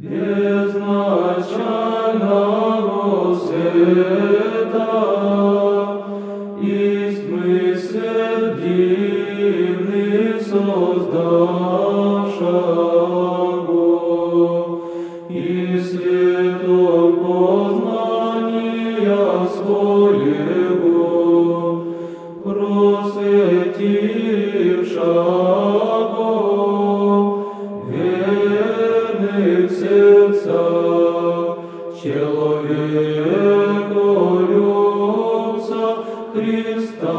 безначального света, есть мысль дивный создавшего, и светом познания своего просветившего верных сердца человеку любца Христа.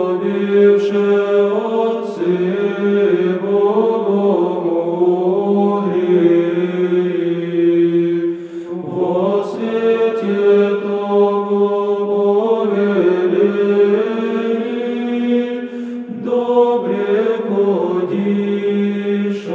Возлюбивши